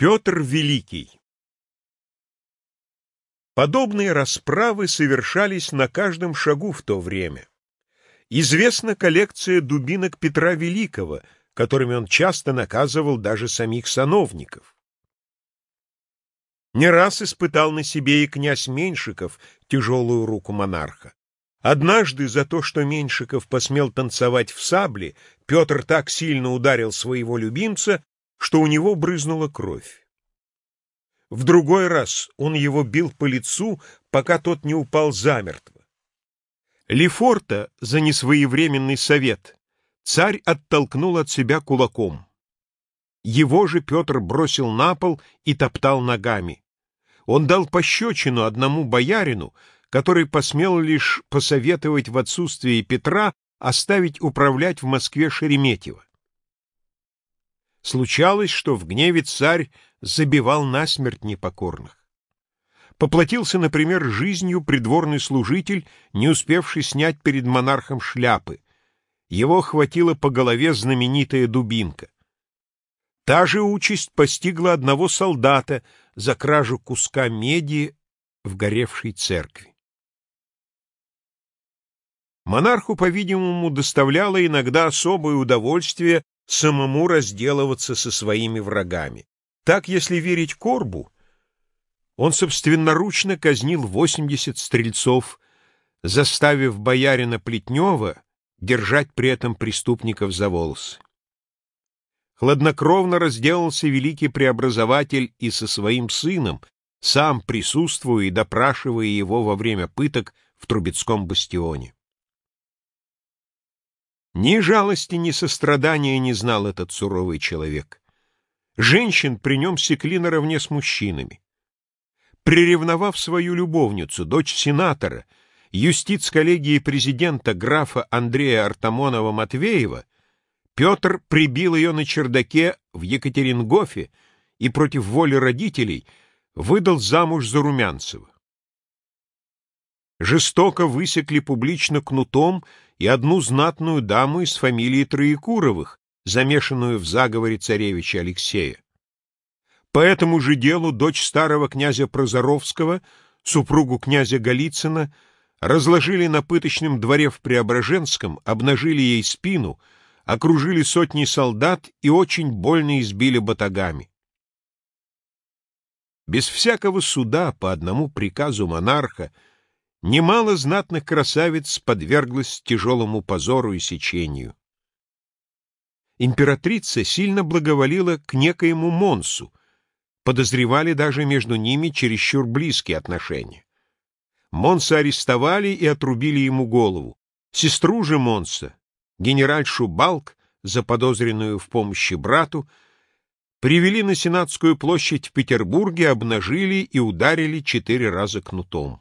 Петр Великий Подобные расправы совершались на каждом шагу в то время. Известна коллекция дубинок Петра Великого, которыми он часто наказывал даже самих сановников. Не раз испытал на себе и князь Меньшиков тяжелую руку монарха. Однажды за то, что Меньшиков посмел танцевать в сабле, Петр так сильно ударил своего любимца, что у него брызнула кровь. В другой раз он его бил по лицу, пока тот не упал замертво. Лефорта за несвоевременный совет царь оттолкнул от себя кулаком. Его же Петр бросил на пол и топтал ногами. Он дал пощечину одному боярину, который посмел лишь посоветовать в отсутствие Петра оставить управлять в Москве Шереметьево. Случалось, что в гневе царь забивал насмерть непокорных. Поплатился, например, жизнью придворный служитель, не успевший снять перед монархом шляпы. Его хватила по голове знаменитая дубинка. Та же участь постигла одного солдата за кражу куска меди в горевшей церкви. Монарху, по-видимому, доставляло иногда особое удовольствие самому разделываться со своими врагами. Так, если верить Корбу, он собственноручно казнил 80 стрельцов, заставив боярина Плетнева держать при этом преступников за волосы. Хладнокровно разделался великий преобразователь и со своим сыном, сам присутствуя и допрашивая его во время пыток в Трубецком бастионе. Ни жалости, ни сострадания не знал этот суровый человек. Женщин при нем секли наравне с мужчинами. Приревновав свою любовницу, дочь сенатора, юстиц коллегии президента графа Андрея Артамонова-Матвеева, Петр прибил ее на чердаке в Екатерингофе и против воли родителей выдал замуж за Румянцева. Жестоко высекли публично кнутом и одну знатную даму из фамилии Троекуровых, замешанную в заговоре царевича Алексея. По этому же делу дочь старого князя Прозоровского, супругу князя Голицына, разложили на пыточном дворе в Преображенском, обнажили ей спину, окружили сотни солдат и очень больно избили батагами. Без всякого суда по одному приказу монарха немало знатных красавиц подверглось тяжелому позору и сечению императрица сильно благоволила к некоему Монсу, подозревали даже между ними чересчур близкие отношения. Монса арестовали и отрубили ему голову. Сестру же Монса, генеральшу Балк, заподозренную в помощи брату, привели на Сенатскую площадь в Петербурге, обнажили и ударили четыре раза кнутом.